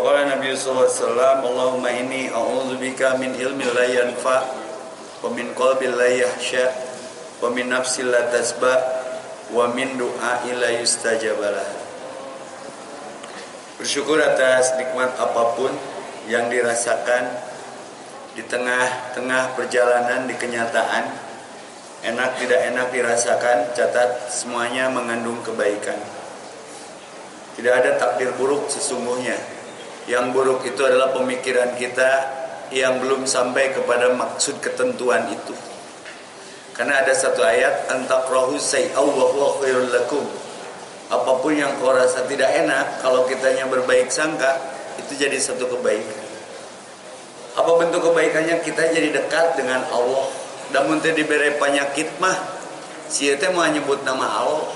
Waqala Nabi sallallahu alaihi wasallam, Allahumma inni a'udzubika min ilmi la yanfa wa min qalbi la yahsya wa min nafsi la tasba wa min du'a la. Bersyukur atas nikmat apa pun yang dirasakan di tengah-tengah perjalanan di kenyataan. Enak tidak enak dirasakan catat semuanya mengandung kebaikan. Tidak ada takdir buruk sesungguhnya yang buruk itu adalah pemikiran kita yang belum sampai kepada maksud ketentuan itu. Karena ada satu ayat antakrahu sayyaw wa khairul lakum. Apa pun yang kau rasa tidak enak kalau kitanya berbaik sangka itu jadi satu kebaikan. Apa bentuk kebaikannya kita jadi dekat dengan Allah. Dan muntah diberi penyakit mah si mau nyebut nama Allah.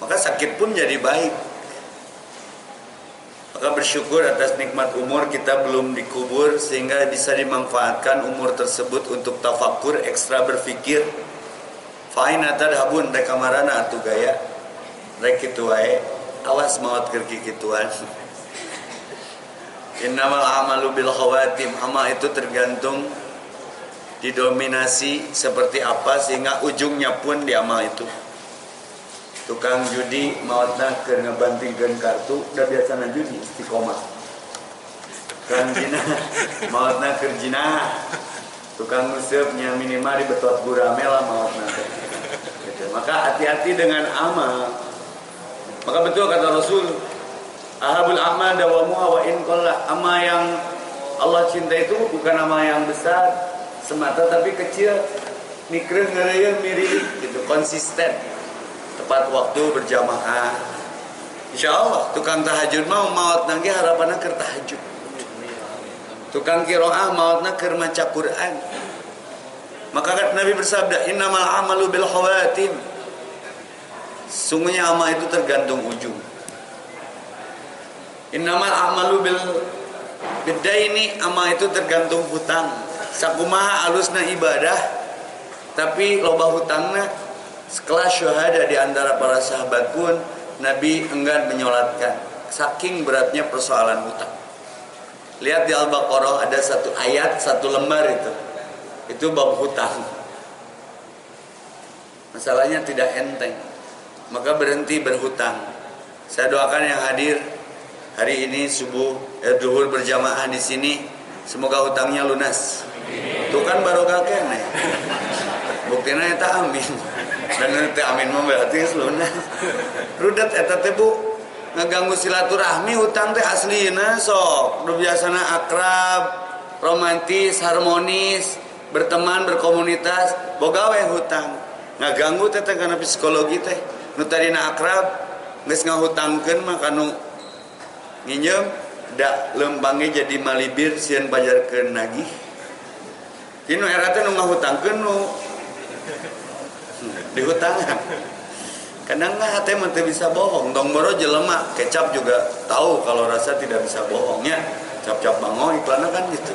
Maka sakit pun jadi baik. Maka bersyukur atas nikmat umur kita belum dikubur sehingga bisa dimanfaatkan umur tersebut untuk tafakur, ekstra berpikir. Fain habun reka marana gaya. Rek kitu. Awas maut keur kikituan. Innamal amalu bil khawatim. Amal itu tergantung didominasi seperti apa sehingga ujungnya pun di amal itu tukang judi mautna ke ngebantingkan kartu udah biasa judi istiqomah. Tukang jina mautna ke jina. Tukang nusepnya minimal di betot gurame lah mautna gitu. maka hati-hati dengan amal. Maka betul kata Rasul ahabul amal dawamu wa in amal yang Allah cinta itu bukan amal yang besar semata tapi kecil. Mikir ngeraya mirip gitu. Konsisten tepat waktu berjamaah. Insya Allah tukang tahajud mau maut nanti harapannya ke tahajud. Tukang kiroah mautnya ke maca Quran. Maka Nabi bersabda innamal amalu bil khawatim. Sungguhnya amal itu tergantung ujung. Innamal amalu bil beda ini amal itu tergantung hutang. Sakumaha alusna ibadah tapi loba hutangnya Sekelas syuhada di antara para sahabat pun Nabi enggan menyolatkan saking beratnya persoalan hutang. Lihat di Al-Baqarah ada satu ayat, satu lembar itu. Itu bab hutang. Masalahnya tidak enteng. Maka berhenti berhutang. Saya doakan yang hadir hari ini subuh eh, duhur berjamaah di sini semoga hutangnya lunas. Itu kan barokah kene. Buktinya itu amin Sebenarnya amin mah berarti sebenarnya. Rudet eta teh Bu. Ngeganggu silaturahmi hutang teh aslina sok. Biasanya akrab romantis harmonis berteman berkomunitas boga we hutang. Ngaganggu teh karena psikologi teh. Nu tadina akrab geus ngahutangkeun mah kanu nginjem da lembangnya jadi malibir sieun bajarkeun nagih. Kinu era teh nu ngahutangkeun nu dihutangan kadang nggak hati mah bisa bohong. Dong boro jelema kecap juga tahu kalau rasa tidak bisa bohongnya cap-cap bango iklannya kan gitu.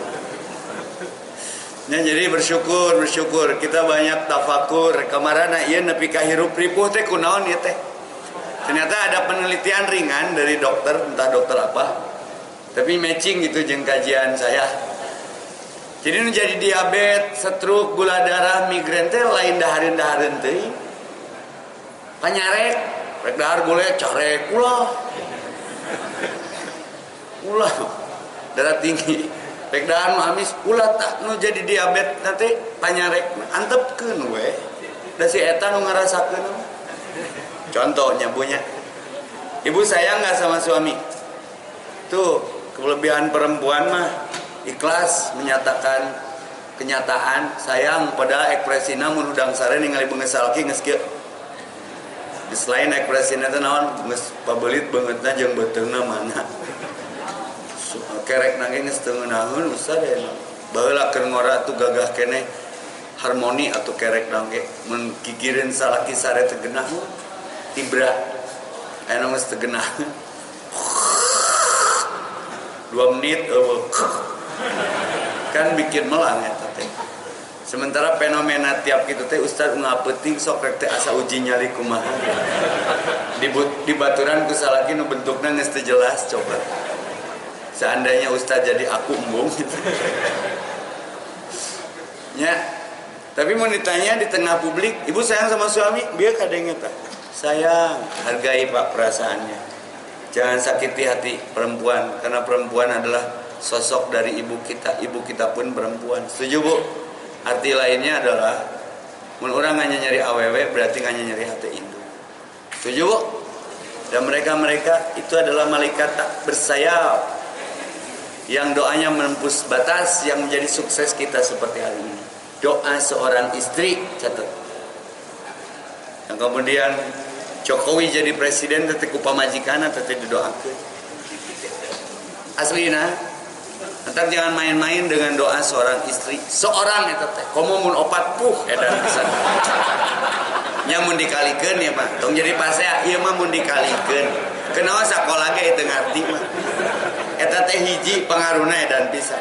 Ya, jadi bersyukur bersyukur. Kita banyak tafakur. Kemarin iya nepi kahirup ripuh teh kunaon ya teh. Ternyata ada penelitian ringan dari dokter entah dokter apa. Tapi matching gitu jeng kajian saya jadi nu jadi diabetes, stroke, gula darah, migrain teh lain dahareun-dahareun teuing. Panyarek, rek dahar gule carek ulah. Ulah. Darah tinggi. Rek dahar amis ulah tak nu jadi diabetes nanti panyarek antepkeun we. Da si eta nu ngarasakeun. Contohnya punya. Ibu sayang nggak sama suami? Tuh, kelebihan perempuan mah ikhlas menyatakan kenyataan sayang pada ekspresinya menudang sare ningali bengesalki geus kieu selain ekspresinya teh naon geus pabelit beungeutna jeung beteungna mana. Kerek nangge geus teu ngeunaheun baheula keur ngora tuh gagah kene harmoni atau kerek nangge. Mun salaki sare teu genah tibra. Aya geus dua menit kan bikin melang ya tete. Sementara fenomena tiap gitu teh ustad nggak penting sok rek teh asa uji nyali kumaha. Di, di baturan ku salaki nu bentukna geus jelas coba. Seandainya ustad jadi aku embung gitu. ya tapi mau ditanya di tengah publik ibu sayang sama suami? Biar kadangnya tak sayang hargai pak perasaannya. Jangan sakiti hati perempuan karena perempuan adalah sosok dari ibu kita. Ibu kita pun perempuan. Setuju bu? Arti lainnya adalah orang hanya nyari aww berarti hanya nyari hati induk setuju bu? Dan mereka-mereka itu adalah malaikat tak bersayap. Yang doanya menembus batas yang menjadi sukses kita seperti hari ini. Doa seorang istri catat. Yang kemudian Jokowi jadi presiden tetek upamajikan tetek didoakan? Aslina Ntar jangan main-main dengan doa seorang istri. Seorang itu teh. Komo mun opat puh edan bisa. Nya mun dikalikeun ya Pak. Tong jadi pasea ieu mah mun dikalikeun. Kenapa sakola itu ngarti mah. Eta teh hiji pengaruhna edan bisa.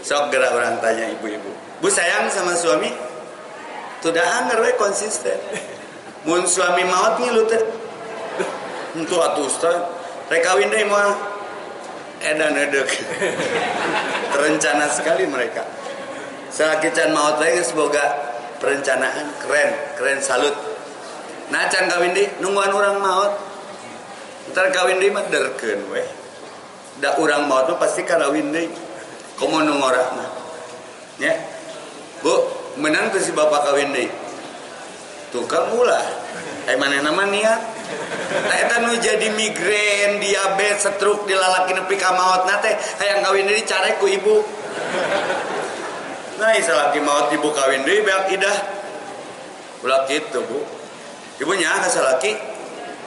Sok gerak orang tanya ibu-ibu. Bu sayang sama suami? Tuh dah anger we konsisten. Mun suami maut ngilu teh. Untuk atuh Ustaz. Rekawin deh mah edan edek terencana sekali mereka. Can maut lagi semoga perencanaan keren keren salut. Nah can kawin di nungguan orang maut. Ntar kawin di mah derken weh. Da orang maut tuh pasti karawin di komo nungora mah? Ya. Bu menang tuh si bapak kawin di tuh kamu lah eh mana nama niat Nah, jadi migrain, diabetes, stroke, dilalaki nepi ka maot nate hayang kawin deui care ku ibu. Nah, lagi maut ibu kawin deui beak idah. Ulah kitu, Bu. Ibunya ka salaki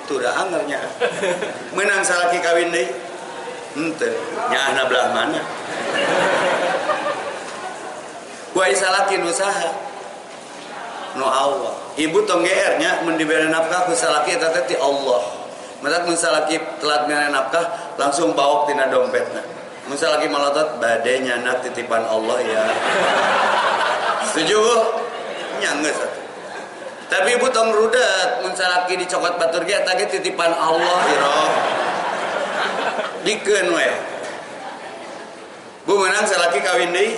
tuh da angernya. Menang salaki kawin deui. Henteu, nyaahna belah mana? Ku salaki usaha no Allah. Ibu tong GR nya mun diberi nafkah ku salaki eta teh Allah. Matak mun salaki telat mere nafkah langsung bawa tina dompetna. Mun salaki malotot bade nyana titipan Allah ya. Setuju nya geus tapi ibu tong rudet mun salaki dicokot batur ge eta titipan Allah iro dikeun we. Bu menang salaki kawin deui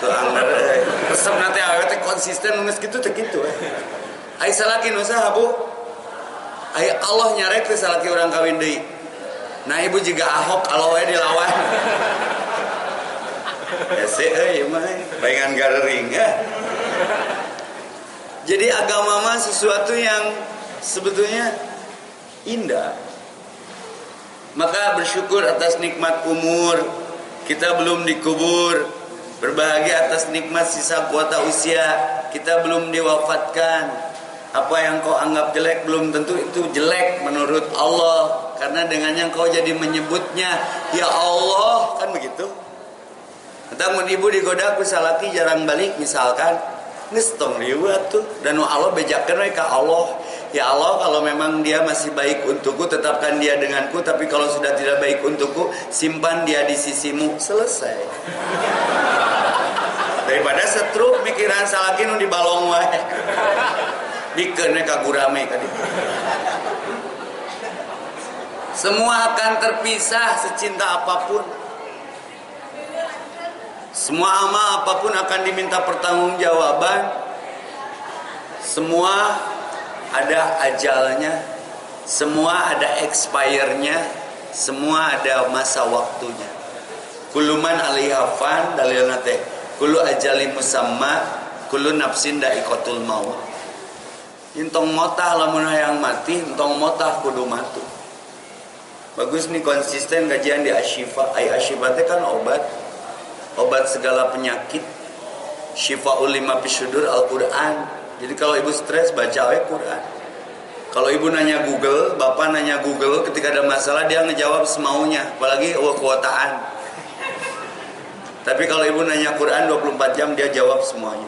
tuh nanti awet konsisten nulis gitu teh gitu ai salaki usaha bu? Ai Allah nyarek teh salaki orang kawin deui. Nah ibu juga ahok kalau we dilawan. Ese euy mah pengen garering ya jadi agama mah sesuatu yang sebetulnya indah. Maka bersyukur atas nikmat umur. Kita belum dikubur Berbahagia atas nikmat sisa kuota usia Kita belum diwafatkan. Apa yang kau anggap jelek belum tentu itu jelek menurut Allah. Karena dengannya kau jadi menyebutnya Ya Allah Kan begitu? Namun ibu digoda aku salaki jarang balik misalkan. Nestong riwat tuh. Dan Allah bejakan mereka Allah Ya Allah kalau memang dia masih baik untukku Tetapkan dia denganku. Tapi kalau sudah tidak baik untukku Simpan dia di sisimu. Selesai daripada setruk mikiran salaki nu di balong wae. Dikeun ka gurame ka semua akan terpisah secinta apa pun. Semua amal apa pun akan diminta pertanggungjawaban. Semua ada ajalnya. Semua ada expire-nya. Semua ada masa waktunya. Kuluman alihafan dalil nate Kulu ajali musamma Kulu nafsin daikotul maut. Intong motah lamun hayang mati Intong motah kudu matu. Bagus nih konsisten kajian di asyifa Ay asyifa itu kan obat. Obat segala penyakit. Syifa ulima pisudur Al-Quran. Jadi kalau ibu stres baca aja Quran. Kalau ibu nanya Google, bapak nanya Google ketika ada masalah dia ngejawab semaunya, apalagi kuotaan. Tapi kalau ibu nanya Quran 24 jam dia jawab semuanya.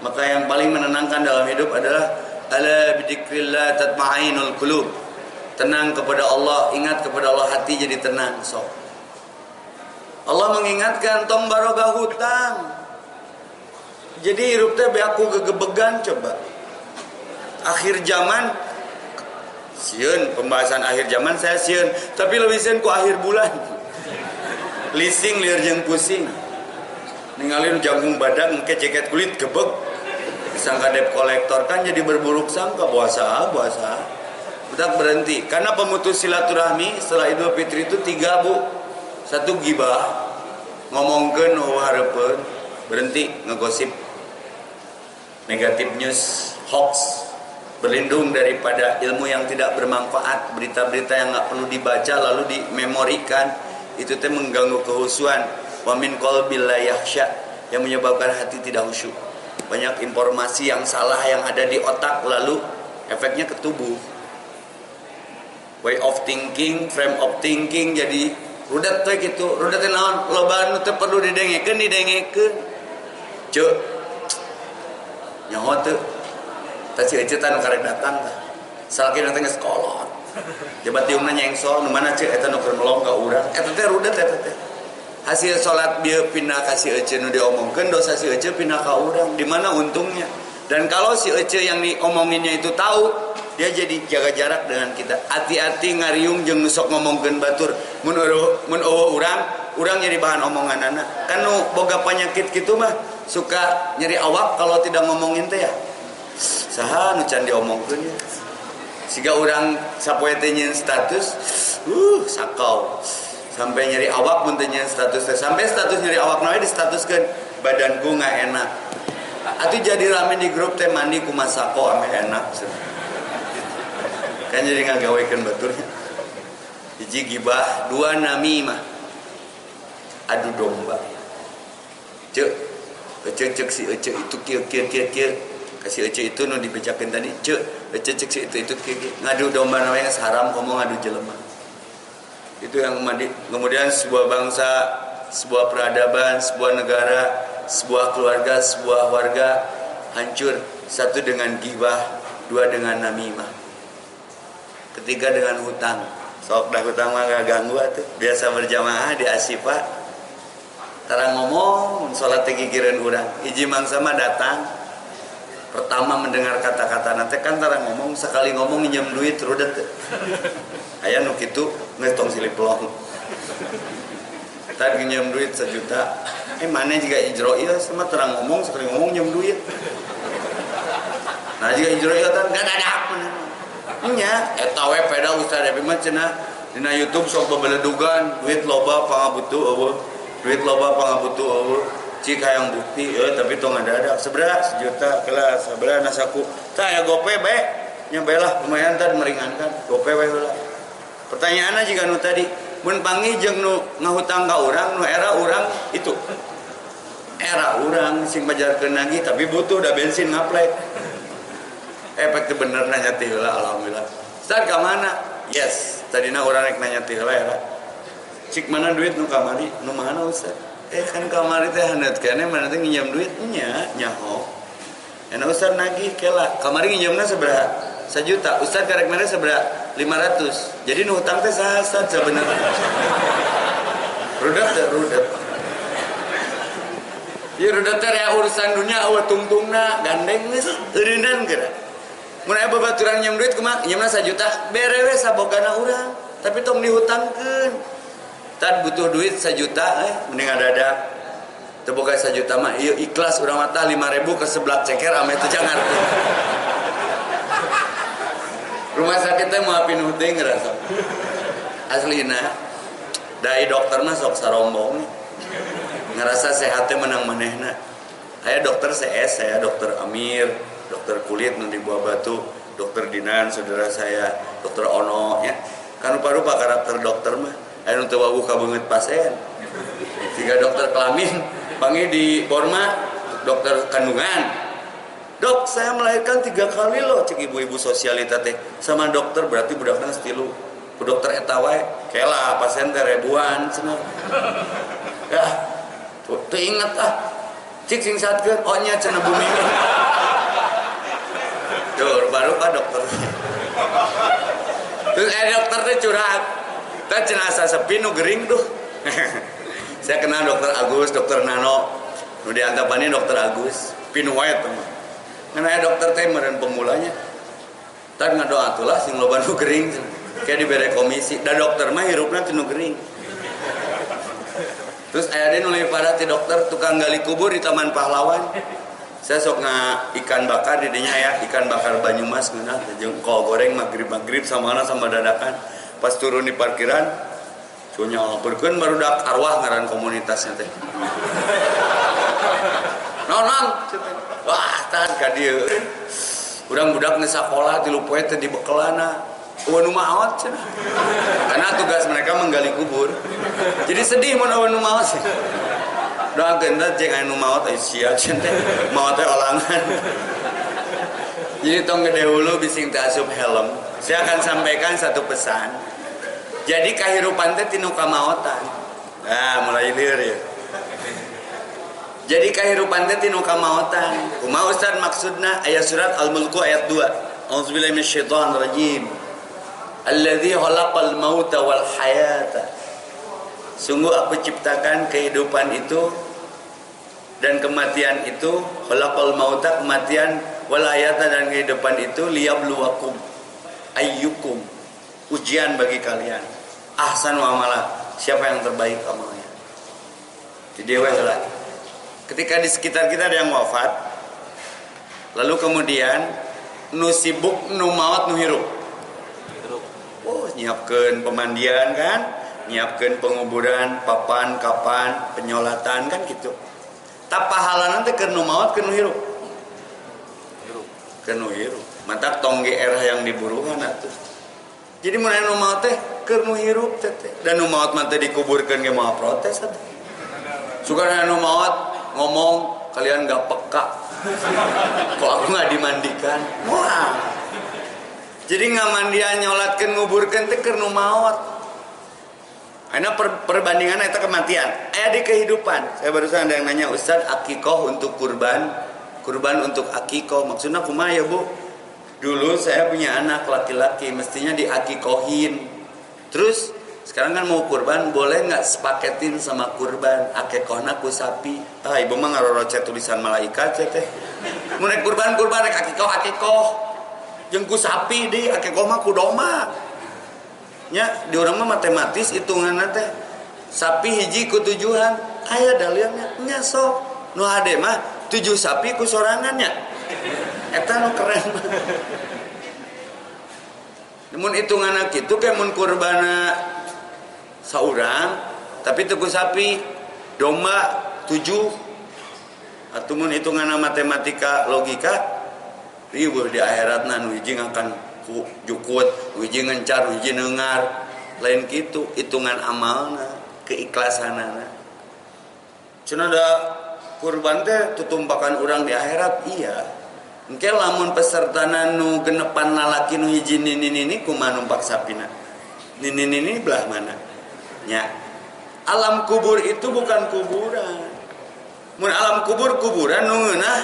Maka yang paling menenangkan dalam hidup adalah ala bidzikrillah tatma'inul qulub. Tenang kepada Allah, ingat kepada Allah hati jadi tenang sok. Allah mengingatkan tong baroga hutang jadi hirup teh aku gegebegan coba akhir zaman siun pembahasan akhir zaman saya siun tapi lebih siun ku akhir bulan leasing liar jeng pusing. Ninggalin jagung badan ke jaket kulit gebek. Sangka dep kolektor kan jadi berburuk sangka. Puasa puasa. Udah berhenti. Karena pemutus silaturahmi setelah Idul Fitri itu tiga bu. Satu gibah. Ngomongkan oh harapan berhenti ngegosip. Negatif news hoax. Berlindung daripada ilmu yang tidak bermanfaat. Berita-berita yang nggak perlu dibaca lalu dimemorikan itu teh mengganggu kehusuan. Wamin qalbil yang menyebabkan hati tidak khusyuk. Banyak informasi yang salah yang ada di otak lalu efeknya ke tubuh. Way of thinking frame of thinking jadi rudat tuh gitu. Rudat naon? Loba anu teu perlu didengekeun didengekeun cuk. Nyaho teu tak si ece tanu karek datang tah. Salaki nanti geus jabat tiungna nyengso nu mana ceu eta nu keur melong ka urang. Eta teh rudet eta teh. Hasil sholat dia pindah ka si ece nu diomongkeun dosa si ece pindah ka urang. Di mana untungnya? Dan kalau si ece yang diomonginnya itu tahu dia jadi jaga jarak dengan kita. Hati-hati ngariung jeung sok ngomongkeun batur. Mun mun urang urang jadi bahan omongan anak kan nu boga penyakit gitu mah suka nyeri awak kalau tidak ngomongin teh ya. Saha nu can diomongkeun ya siga urang sapoe teh status uh sakau. Sampai nyeri awak mun teh status sampai status nyeri awak nawe distatuskeun badanku nggak enak. Atuh jadi rame di grup teh mandi ku masako ame enak kan jadi ngagawekeun baturnya hiji gibah dua namimah adu domba. Cek cek cek si cek itu kieu kieu kieu kieu kasih ece itu nu dibacakan tadi cek ece cek itu itu ngadu domba namanya haram kamu ngadu jelema. Itu yang kemudian sebuah bangsa sebuah peradaban sebuah negara sebuah keluarga sebuah warga hancur. Satu dengan gibah dua dengan namimah. Ketiga dengan hutang. Sok dah hutang mah gak ganggu tuh biasa berjamaah di asifa tarang ngomong sholat gigiran urang. Iji mangsa mah datang pertama mendengar kata-kata nanti kan tara ngomong sekali ngomong minjem duit rudet. Ayah nuk itu ngetong silip pelong tadi minjem duit sejuta. Eh mana jika ijro iya sama terang ngomong sekali ngomong minjem duit. Nah jika ijro iya kan gak ada apa nya etawe peda ustaz tapi mah cenah dina YouTube sok bebeledugan duit loba pangabutu eueuh duit loba pangabutu eueuh cik yang bukti ya tapi tong ada ada. Sebelah sejuta kelas sebelah nasaku. Saya gope be. Nyabelah lumayan tadi meringankan. Gope be lah pertanyaannya jika nu tadi. Mun jeung nu ngahutang ka urang nu era urang itu. Era urang sing bajarkeun lagi tapi butuh udah bensin ngaplek. Efek itu bener nanya tihula alhamdulillah. Ustaz ke mana? Yes tadina urang rek nanya tihula era. Cik mana duit nu kamari nu mana Ustaz eh kan kamar itu hendak kene mana tuh nginjam duitnya nyaho. Enak ustad nagih kela. Kamar nginjamnya seberapa? Sejuta. Ustad karek mana seberapa? Lima ratus. Jadi nu utang teh sahasat sebenarnya rudat teh rudat. Ya rudat teh ya urusan dunia awa tungtungna gandeng geus eureundan geura. Mun aya babaturan nyam duit kumaha? Nyamna sajuta berewe sabogana urang tapi tong dihutangkeun Tad butuh duit sejuta, eh, mending ada ada. Terbuka sejuta mah, iya ikhlas udah mata lima ribu ke sebelah ceker, ame itu jangan. Rumah sakitnya mau api nuting ngerasa. Aslina, dari dokter mah sok sarombong. Ngerasa sehatnya menang manehna. Saya dokter CS, saya dokter Amir, dokter kulit nanti buah batu, dokter Dinan, saudara saya, dokter Ono, ya. Kan rupa-rupa karakter dokter mah anu teu buka banget pasien. Tiga dokter kelamin panggil di Borma dokter kandungan. Dok saya melahirkan tiga kali loh. Cek ibu-ibu sosialita teh. Sama dokter berarti budaknya stilu. Ku dokter etawai kela pasien teh ribuan ya tuh ingat ah. Cik sing satkeun oh nya cenah bumi tuh baru pak dokter. Terus eh dokter teh curhat kita jenazah sepi nu gering tuh. Saya kenal dokter Agus dokter Nano. Nu diantapani dokter Agus pinuwait teman. Ngan dokter teh meren pemulanya. Tak ngadoa atulah sing loba nu gering. Kayak diberi komisi. Dan dokter mah hirupna tinu gering. Terus ayah dia nulis pada ti dokter tukang gali kubur di Taman Pahlawan. Saya sok nga ikan bakar di dinya ya ikan bakar Banyumas ngena jeung kol goreng maghrib maghrib sama sama dadakan pas turun di parkiran sunya berkeun barudak arwah ngaran komunitasnya teh. Nonon wah tan ka dieu. Urang budak nu sakola di teh di bekelana. Awat cina. Karena tugas mereka menggali kubur. Jadi sedih mau uwan awat sih doa genda jeng anu maut ay sia cente maut teh olangan. Jadi tong gede hulu bising asup helm. Saya akan sampaikan satu pesan jadi kahirupan teh tinu kamautan nah mulai liur ya. Jadi kahirupan teh tinu kamautan kumaha ustaz maksudna ayat surat al-mulku ayat 2 auzubillahi minasyaitonir rajim alladzi khalaqal mauta wal hayata. Sungguh aku ciptakan kehidupan itu dan kematian itu. Khalaqal mauta kematian walayata dan kehidupan itu. Liyabluwakum ayyukum ujian bagi kalian. Ahsan wa amala. Siapa yang terbaik amalnya? Di dewa salah ketika di sekitar kita ada yang wafat lalu kemudian nu sibuk nu maut nu hirup. Oh nyiapkan pemandian kan? Nyiapkan penguburan papan kapan penyolatan kan gitu. Tak pahala nanti kenu maut kenu hirup. Kenu hirup. Mata tongge erah yang diburuhan atuh jadi mulai nu maut teh kenu hirup teh dan nu maut mah dikuburkan ge mau protes atuh suka nu maut ngomong kalian gak peka kok aku nggak dimandikan wah jadi nggak mandian nyolatkan nguburkan teh kenu maut karena per, perbandingan itu kematian. Eh di kehidupan. Saya barusan ada yang nanya Ustaz akikoh untuk kurban, kurban untuk akikoh. Maksudnya kumaha ya bu? Dulu saya punya anak laki-laki, mestinya diakikohin. Terus sekarang kan mau kurban, boleh nggak sepaketin sama kurban? Akikohna ku sapi. Ah ibu mah ngaroroce tulisan malaikat ya teh. Mulai kurban kurban akikoh akikoh. Jengku sapi di akikoh mah ku doma nya di orang mah matematis hitungan teh sapi hiji ku tujuan ayah dalilnya nya sok nu mah tujuh sapi ku sorangannya eta nu keren. Namun hitungan gitu kayak mun kurbana saurang tapi tuku sapi domba tujuh. Atau mun hitungan matematika logika ribuh di akhirat nu hiji akan jukut uji ngencar uji nengar. Lain gitu hitungan amalna keikhlasanana. Cina ada kurban teh tutumpakan orang di akhirat? Iya Mungkin lamun peserta nu genepan lalaki nu hiji nini nini kumaha numpak sapina. Nini nini belah mana? Nya. Alam kubur itu bukan kuburan. Mun alam kubur kuburan nu ngeunah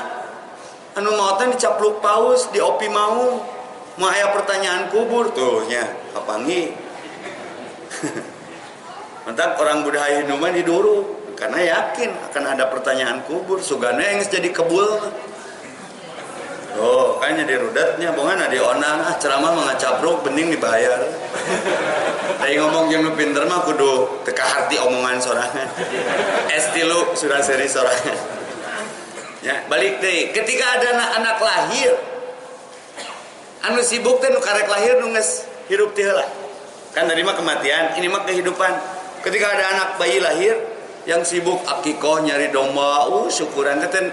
anu mau dicapluk paus di opi mau. Mau ayah pertanyaan kubur tuh nya. Kapangi? Mantap orang budaya Hinduman diduru. Karena yakin akan ada pertanyaan kubur. Sugana yang jadi kebul Oh, kayaknya di rudatnya, bongan di onang, ah ceramah mengacapruk, bening dibayar. Tapi ngomong yang pinter mah kudu teka hati omongan sorangan. Estilu sudah seri sorangan. Ya, balik deh. Ketika ada anak, anak lahir, anu sibuk teh nu karek lahir nu geus hirup teh lah kan dari mah kematian ini mah kehidupan ketika ada anak bayi lahir yang sibuk akikoh nyari domba uh syukuran teh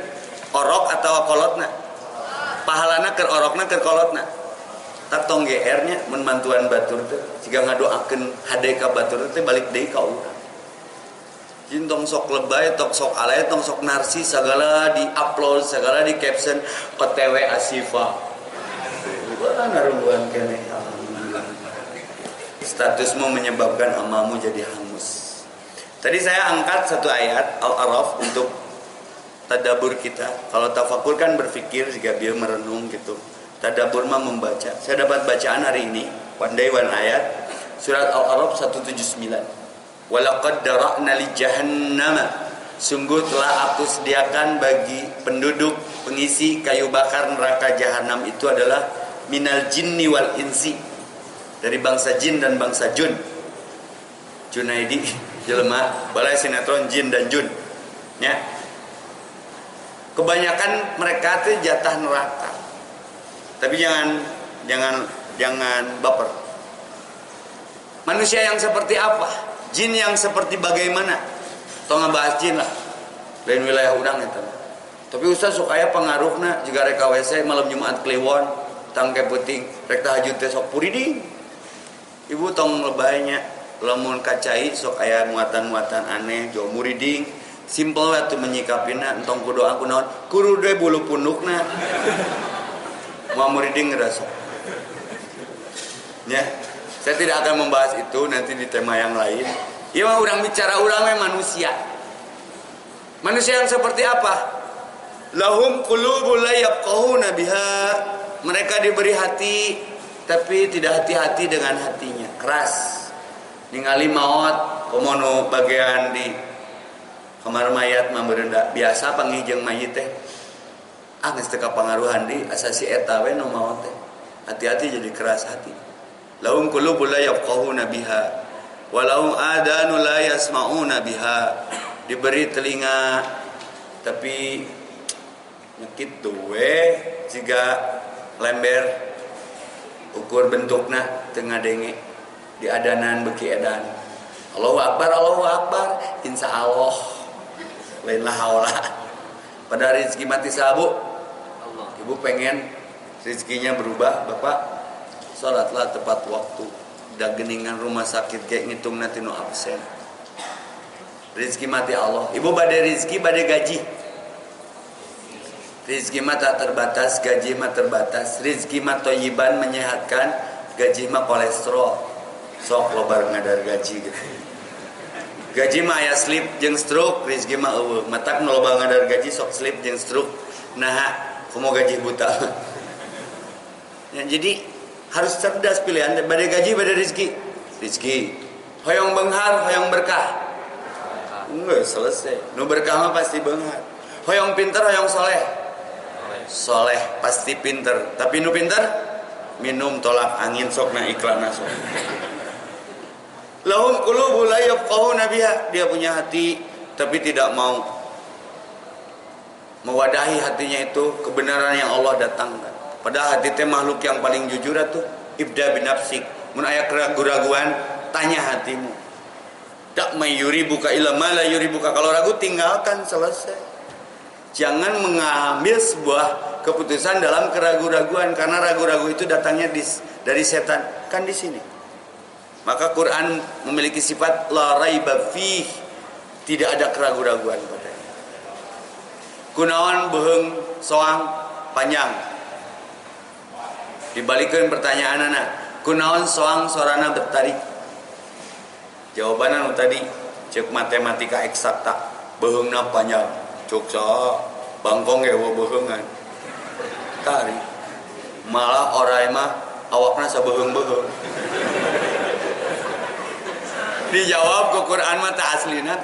orok atau kolotna pahalana keur orokna keur kolotna. Tak tong GR nya mun mantuan batur teh. Jika ngadoakeun hade ka batur teh balik deui ka urang. Jin tong sok lebay, tong sok alay, tong sok narsis, segala di upload, segala di caption, OTW Asifa. Kene statusmu menyebabkan amalmu jadi hangus. Tadi saya angkat satu ayat Al-Araf untuk tadabur kita. Kalau tafakur kan berpikir jika dia merenung gitu. Tadabur mah membaca. Saya dapat bacaan hari ini one day one ayat surat Al-Araf 179 walaqad dara'na li jahannama. Sungguh telah aku sediakan bagi penduduk pengisi kayu bakar neraka jahanam itu adalah minal jinni wal insi. Dari bangsa jin dan bangsa jun. Junaidi jelema. Balai sinetron jin dan jun. Ya kebanyakan mereka itu jatah neraka. Tapi jangan jangan jangan baper. Manusia yang seperti apa? Jin yang seperti bagaimana? Atau ngebahas jin lah. Lain wilayah udang itu tapi Ustaz supaya pengaruhnya jika reka WC malam Jumat Kliwon tangke puting rek tahajud teh sok puriding. Ibu tong lebaynya lamun kacai sok aya muatan-muatan aneh jo muriding simple waktu menyikapina entong kudu aku naon. Kuru deh bulu pundukna mau muriding ngerasa. Ya saya tidak akan membahas itu nanti di tema yang lain. Ya mah orang bicara orang manusia. Manusia yang seperti apa? Lahum qulubul la yafqahuna biha. Mereka diberi hati tapi tidak hati-hati dengan hatinya. Keras. Ningali maut komono bagian di kamar mayat mamberenda biasa panggil jeung mayit teh. Ah geus teu kapangaruhan di asasi eta we nu maot teh. Hati-hati jadi keras hati. Lahum qulubul la yafqahuna biha walau adanu la yasmauna biha. Diberi telinga tapi nyekit duwe jika lember. Ukur bentukna tengah denge di adanan beki edan. Allahu Akbar Allahu Akbar. Insya Allah lain lah. Haula pada rezeki mati sabu. Ibu pengen rezekinya berubah bapak. Sholatlah tepat waktu. Dah geningan rumah sakit kayak ngitung nanti no absen. Rezeki mati Allah. Ibu badai rezeki badai gaji. Rezeki mah tak terbatas gaji mah terbatas. Rezeki mah toyiban menyehatkan gaji mah kolesterol. Sok lo bareng ngadar gaji gitu gaji mah aya slip jeung stroke rezeki mah eueuh. Matak nu loba ngadar gaji sok slip jeung stroke. Nah kumo gaji buta. Ya, jadi harus cerdas pilihan. Badai gaji badai rezeki. Rezeki. Hoyong benghar hoyong berkah. Enggak selesai. Nu berkah mah pasti benghar. Hoyong pinter hoyong soleh. Soleh pasti pinter. Tapi nu pinter minum tolak angin sok na iklan sok lahum qulubu la yafqahuna biha. Dia punya hati tapi tidak mau mewadahi hatinya itu kebenaran yang Allah datangkan. Padahal hati teh makhluk yang paling jujur itu ibda bin nafsik. Mun aya keraguan tanya hatimu. Tak mayuri buka ila la yuri buka kalau ragu tinggalkan selesai. Jangan mengambil sebuah keputusan dalam keraguan-raguan karena ragu-ragu itu datangnya di, dari setan. Kan di sini maka Quran memiliki sifat la raiba fih, tidak ada keraguan-raguan padanya. Kunaon beheng soang panjang. Dibalikin pertanyaan anak, kunaon soang sorana bertarik. Anu tadi cek matematika eksakta beheungna panjang. Cuk bangkong ge beheungan. Tarik. Malah orai mah awakna sabeheung-beheung dijawab ke Quran mata aslina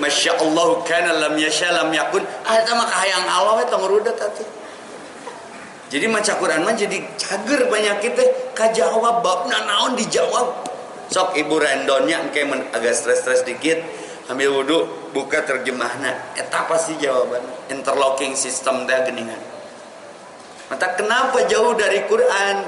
Masya Allah kana lam yasha lam yakun. Ah itu mah kahayang Allah itu ngurudat atuh jadi maca Quran mah jadi cager banyak kita. Kajawab babna naon dijawab. Sok ibu rendonnya engke agak stres-stres dikit. Ambil wudhu buka terjemahnya. Eta pasti jawaban. Interlocking system teh geningan. Mata kenapa jauh dari Quran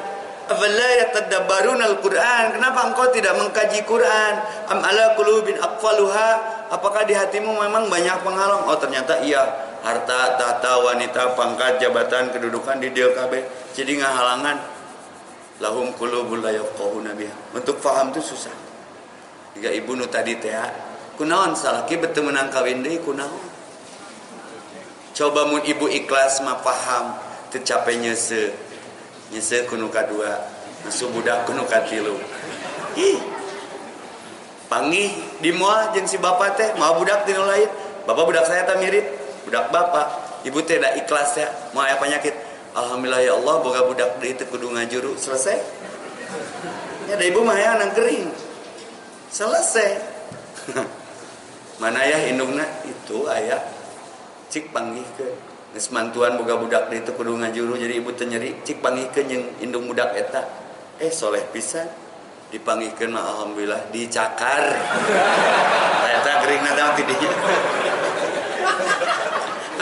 afala yatadabbarun al-Qur'an. Kenapa engkau tidak mengkaji Quran? Am ala qulubin aqfaluha? Apakah di hatimu memang banyak penghalang? Oh ternyata iya. Harta tahta wanita pangkat jabatan kedudukan di dia KB jadi ngahalangan lahum qulubul la untuk paham itu susah. Jika ibu nu tadi teh kunaon salaki betul menang kawin deui kunaon? Coba mun ibu ikhlas mah paham tercapai nyese nyese kuno kadua nasu budak kuno katilu ih panggih di mua jeng si bapak teh mau budak tinu lain. Bapak budak saya tak mirip budak bapak. Ibu teh dah ikhlas ya mau apa penyakit. Alhamdulillah ya Allah boga budak deui teu kudu ngajuru. Selesai. Ya da ibu mah ya nang kering. Selesai. Mana ya indungna? Itu ayah cik panggih ke geus mantuan boga budak itu kudu ngajuru jadi ibu tenyeri cik panggih ke yang indung budak eta. Eh soleh pisan. Dipanggihkan mah alhamdulillah dicakar. Eta gering nada tidinya.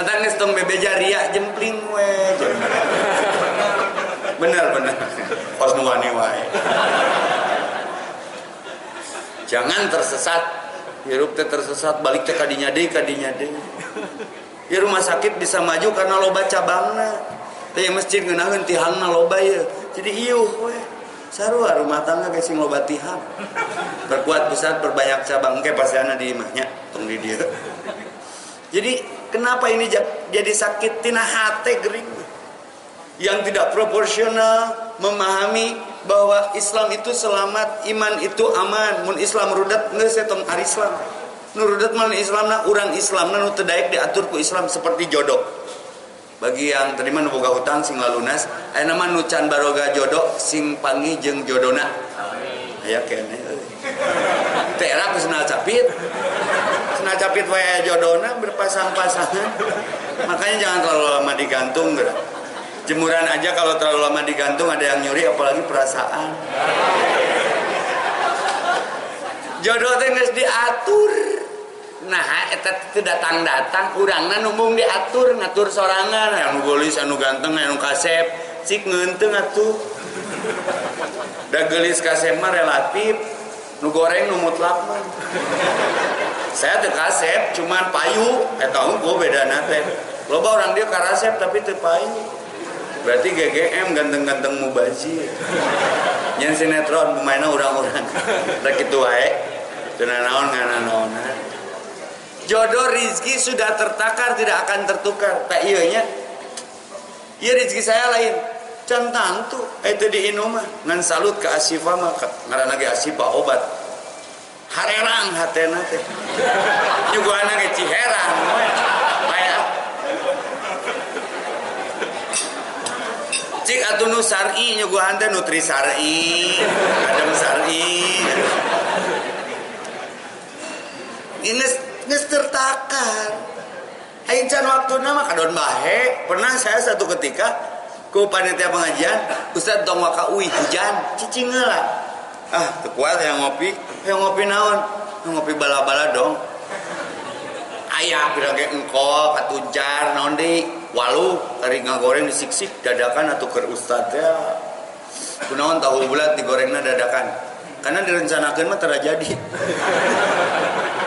Nanti geus tong bebeja ria jempling we. Bener bener. Pas nuani wae. Jangan tersesat. Hirup teh tersesat balik teh kadinya deui kadinya deui ya rumah sakit bisa maju karena loba cabangna. Teh masjid ngeunaheun tihangna loba ya jadi iuh we. Sarua rumah tangga geus sing loba tihang. Berkuat besar berbanyak cabang ke pasti di imahnya tong di dieu. Jadi kenapa ini jadi sakit? Tina hate gering. Yang tidak proporsional memahami bahwa Islam itu selamat, iman itu aman. Mun Islam rudat nggak setong Islam. Nurudat mal Islam na orang Islam nu daik diatur ku Islam seperti jodoh. Bagi yang terima nu boga hutang sing lalunas, aya nama nu can baroga jodoh sing pangi jeung jodona. Aya kene euy. Teh era kusna capit. Kusna capit wae jodona berpasang-pasangan. Makanya jangan terlalu lama digantung gerak jemuran aja kalau terlalu lama digantung ada yang nyuri apalagi perasaan jodoh teh geus diatur nah itu datang datang urangna numbung diatur ngatur sorangan. Anu gelis anu ganteng anu kasep. Cik ngeunteng atuh? Da gelis kasep mah relatif. Nu goreng nu mutlak mah. Saya teu kasep cuman payu. Eta unggul beda teh. Loba orang dia karasep tapi teu payu. Berarti GGM ganteng-ganteng mubazi yang sinetron pemainnya orang-orang tak itu wae. Naon ngana naonan jodoh rizki sudah tertakar tidak akan tertukar. Tak iya nya iya rizki saya lain. Can tantu itu di inuma. Ngan salut ke asifa mah ngaran lagi asifa obat. Harerang hatena teh. Juga anak ciherang cik atuh nu sar'i nyuguhan teh nutri sar'i. Ini geus tertakar. Aing can waktuna mah kadon bahe pernah saya satu ketika ku panitia pengajian Ustaz tong waka uwi hujan cicing lah ah kuat yang ngopi. Yang ngopi naon? Ngopi bala-bala dong. Ayah bilang kayak engkau katuncar naon deui walu kari goreng disiksik dadakan atau ke ustad ya. Kunaon tahu bulat digorengnya dadakan. Karena direncanakan mah terjadi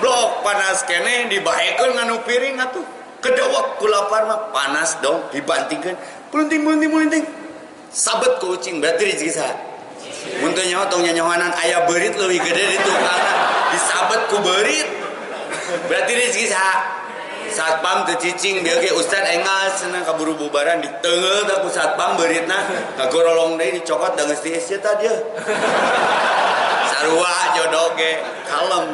blok panas kene dibahekeun nganu piring atuh. Kedawak kulapar mah panas dong dibantingkan. Bunting bunting bunting sabet kucing berarti rezeki sa Muntah nyawa tong nyanyawanan ayah berit lebih gede di tukang. Disabet ku berit. Berarti rezeki sa satpam teu cicing dia ge ustad engas cenah kaburu bubaran. Di tengah tak ku satpam beuritna kagorolong deui dicokot da geus tiis eta dia sarua jodoh ge kalem.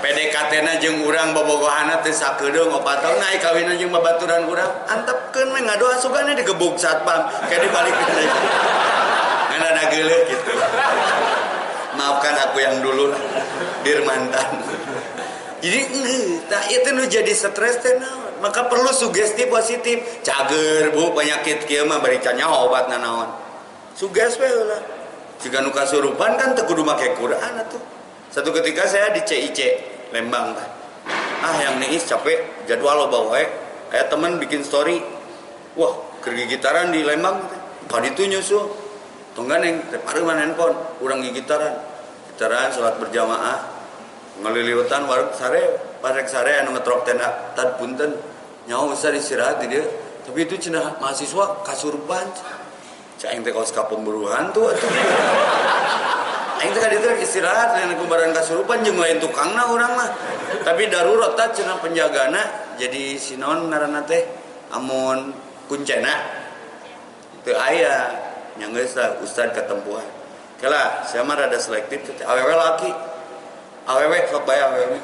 PDKT na jeung urang bobogohana teu sakedeung opat tahun naik kawinan jeung babaturan urang. Antepkeun we ngadoa sugana digebuk satpam kayak dibalik ada geuleuh gitu. Maafkan aku yang dulu lah dirmantan. Jadi tak itu nu jadi stres teh maka perlu sugesti positif. Cager bu penyakit kieu mah bari obat nanaon suges we lah jika nu kasurupan kan teu kudu make Quran atuh. Satu ketika saya di CIC Lembang kan ah yang niis capek jadwal lo bawa ayah teman bikin story wah kerja gitaran di Lembang. Tadi itu nyusul. Tunggan yang teparu mana handphone. Kurang gitaran. Gitaran sholat berjamaah. Ngeliliutan warung sare parek sare anu ngetrok tenda tad punten. Nyawa besar istirahat di dia. Tapi itu cina mahasiswa kasurban cak teh kaos pemburuan tuh atuh. Aing teh kaditu istirahat lain kubaran kasurupan jeung lain tukangna urang mah. Tapi darurat tah cenah penjagana jadi sinon ngaranna teh amun kuncena. Teu aya nya geus ustad ketempuhan kala saya mah rada selektif awewe laki. Awewe sok bayar awewe.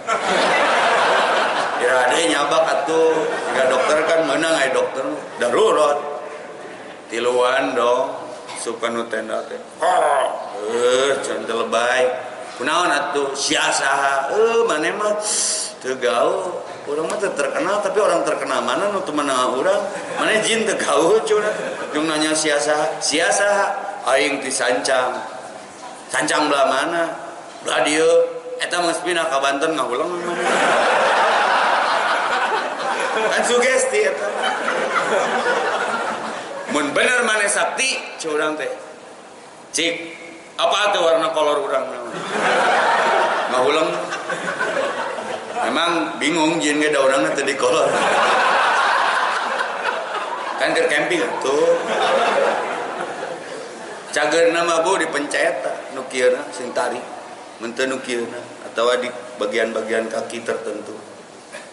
Kira ada nyabak atuh jika dokter kan menang ay dokter darurat tiluan dong suka nu tenda teh eh jangan lebay kunaon atuh siasa eh mana mah tegau orang mah terkenal tapi orang terkenal mana nu teman orang mana jin tegau cuna. Jeung nanya siasa siasa aing ti sancang. Sancang belah mana? Belah dieu. Eta mah spina ka Banten ngahulang mana kan sugesti eta bener mana sakti. Curang teh. Cik apa tuh warna kolor urang? Ngahulang memang bingung jin gak ada orang tadi kolor. Kan ke camping. Tuh. Cager nama bu dipencet nukirna sing tari. Mente nukirna atau di bagian-bagian kaki tertentu.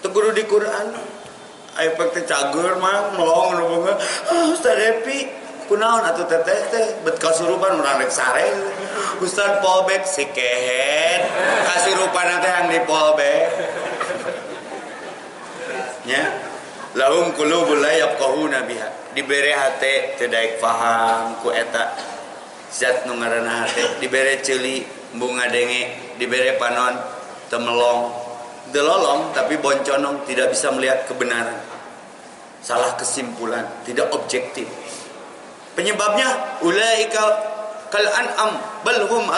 Teguru di Quran punaon ah, Ustad Polbek si kehet. Kasih rupa nanti yang di Polbek. Ya. Laum kulubul la yafqahuna biha. Dibere hate teu daek paham ku eta zat nu ngaranna hate. Dibere ceuli bunga denge dibere panon temelong delolong tapi bonconong tidak bisa melihat kebenaran. Salah kesimpulan tidak objektif. Penyebabnya ulaika kal an'am bal hum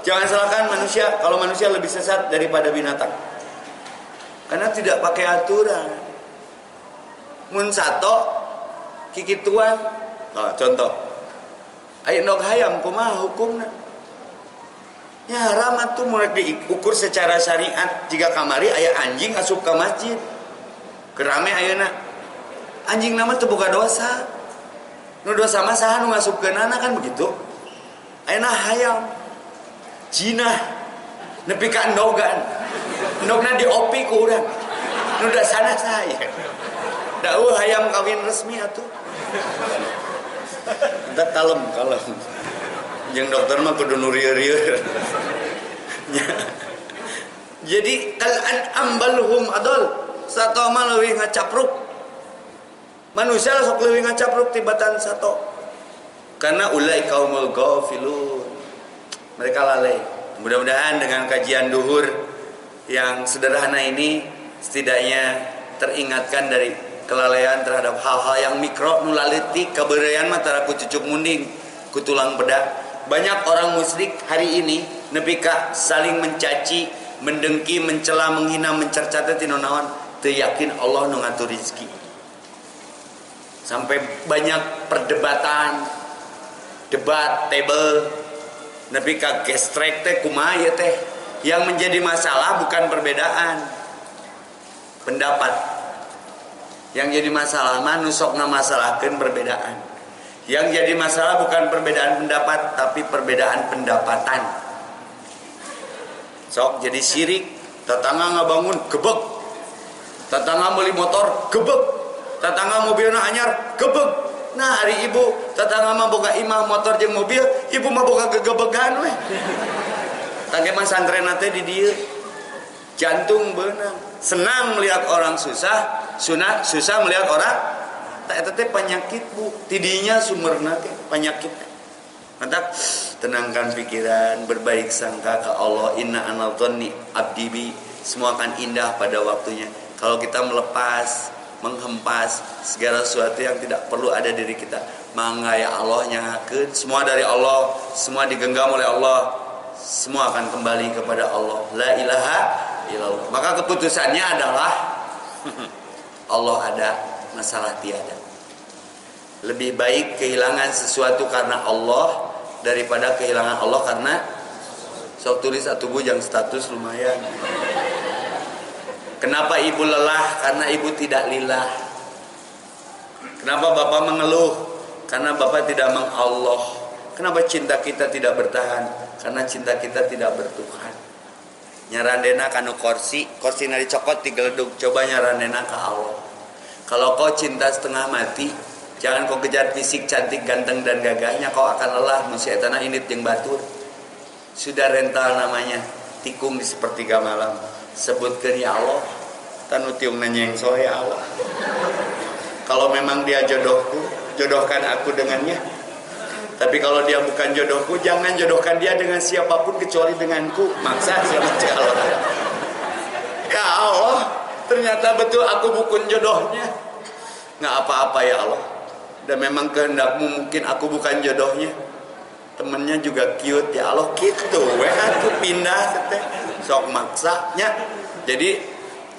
jangan salahkan manusia kalau manusia lebih sesat daripada binatang. Karena tidak pakai aturan. Mun sato kiki tuan oh, contoh. Ayo nok hayam kumaha hukumna ya haram tuh mulai diukur secara syariat. Jika kamari ayah anjing asup ke masjid. Kerame ayana anjing nama tuh buka dosa. Nu dosa mah saha nu ke nana kan begitu? Ayana hayam Cina nepi ka endogan Nukna diopi ku urang. Nu sana saya. Dau hayam kawin resmi atuh. Entar kalem kalem. Yang dokter mah kudu nu rieur Jadi kal ambalhum adol. Sato mah leuwih ngacapruk. Manusia sok leuwih ngacapruk tibatan sato. Karena ulai kaumul ghafilun. Mereka lalai. Mudah-mudahan dengan kajian duhur yang sederhana ini setidaknya teringatkan dari kelalaian terhadap hal-hal yang mikro nulaliti keberayan matara ku cucuk munding ku tulang bedak banyak orang musyrik hari ini nepika saling mencaci mendengki mencela menghina mencerca teh naon teu yakin Allah nu ngatur rezeki sampai banyak perdebatan debat table nepika gestrek teh kumaha ya teh yang menjadi masalah bukan perbedaan pendapat. Yang jadi masalah mah nusok masalahkan perbedaan. Yang jadi masalah bukan perbedaan pendapat tapi perbedaan pendapatan. Sok jadi sirik, tetangga bangun gebek. Tetangga beli motor gebek. Tetangga mobilnya anyar gebek. Nah hari ibu tetangga mah boga imah motor jeung mobil, ibu mah boga gegebegan weh tangke mah santren nate di dia jantung benang senang melihat orang susah sunat susah melihat orang tak itu penyakit bu tidinya sumber nate penyakit mantap. Tenangkan pikiran berbaik sangka ke Allah. Inna analtoni abdibi semua akan indah pada waktunya. Kalau kita melepas menghempas segala sesuatu yang tidak perlu ada diri kita. Mangga ya Allah nyahakeun semua dari Allah semua digenggam oleh Allah semua akan kembali kepada Allah. La ilaha illallah. Maka keputusannya adalah Allah ada masalah tiada. Lebih baik kehilangan sesuatu karena Allah daripada kehilangan Allah karena sok tulis satu bujang status lumayan. Kenapa ibu lelah? Karena ibu tidak lillah. Kenapa bapak mengeluh? Karena bapak tidak mengallah kenapa cinta kita tidak bertahan? Karena cinta kita tidak bertuhan. Nyarandena kanu kursi kursi nari cokot digeleduk coba nyarandena ke Allah. Kalau kau cinta setengah mati jangan kau kejar fisik cantik ganteng dan gagahnya kau akan lelah masih tanah ini yang batur sudah rental namanya tikung di sepertiga malam sebutkan ya Allah tanu tiung nanya yang sohe ya Allah kalau memang dia jodohku jodohkan aku dengannya Tapi kalau dia bukan jodohku, jangan jodohkan dia dengan siapa pun kecuali denganku. Maksa siapa Allah. Ya Allah, ternyata betul aku bukan jodohnya. Nggak apa-apa ya Allah. Dan memang kehendakmu mungkin aku bukan jodohnya. Temennya juga cute ya Allah gitu. Weh aku pindah teh. Sok maksanya. Jadi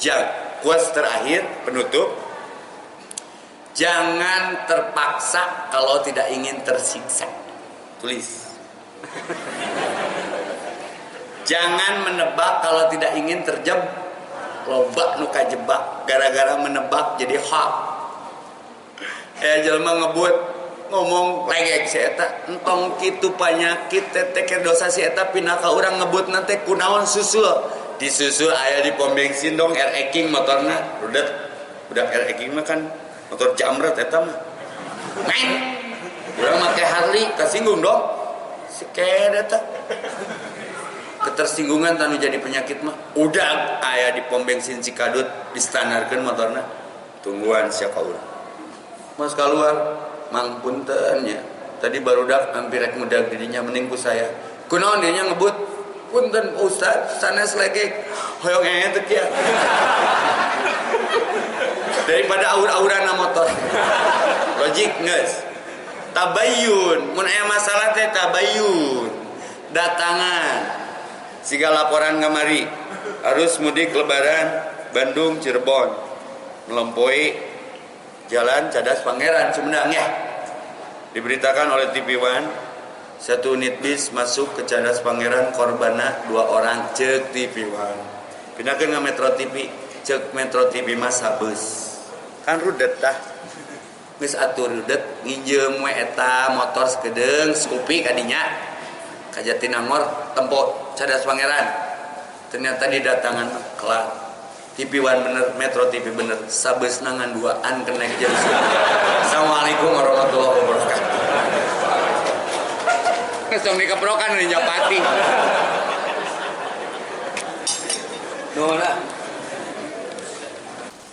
jak kuas terakhir penutup Jangan terpaksa kalau tidak ingin tersiksa. Tulis. Jangan menebak kalau tidak ingin terjebak. Loba nuka jebak gara-gara menebak jadi hak. Eh jelma ngebut ngomong legek si eta entong kitu penyakit teteh dosa si eta pindah ka urang ngebut nanti kunaon susul disusul ayah di pom bensin dong air eking motorna udah udah air eking mah kan motor jamret eta mah. Main. Urang make Harley kasinggung dong. Si kede eta. Ketersinggungan tanu jadi penyakit mah. Udah ayah di pom bensin Cikadut distandarkan motorna tungguan siapa urang mas keluar mang puntennya tadi baru dak hampir rek mudah dirinya meningku saya. Kunaon dia ngebut? Punten ustad sanes lagi. Hoyong etek ya. Daripada aur-auran motor. Logik nges. Tabayun. Mun aya masalah teh tabayun. Datangan. Siga laporan ngamari. Harus mudik lebaran Bandung Cirebon. Melampaui jalan Cadas Pangeran Sumedang ya. Diberitakan oleh TV One satu unit bis masuk ke Cadas Pangeran korbana dua orang cek TV One. Pindahkan ke Metro TV cek Metro TV mas habis kan rudet dah. Geus atur rudet nginjem eta motor sekedeng Scoopy kadinya. Ka Jatinangor tempo cadas pangeran. Ternyata didatangan kelak TV One bener Metro TV bener. Sabes nangan duaan kena jam Assalamualaikum warahmatullahi wabarakatuh. Kesong di Japati. Nuh lah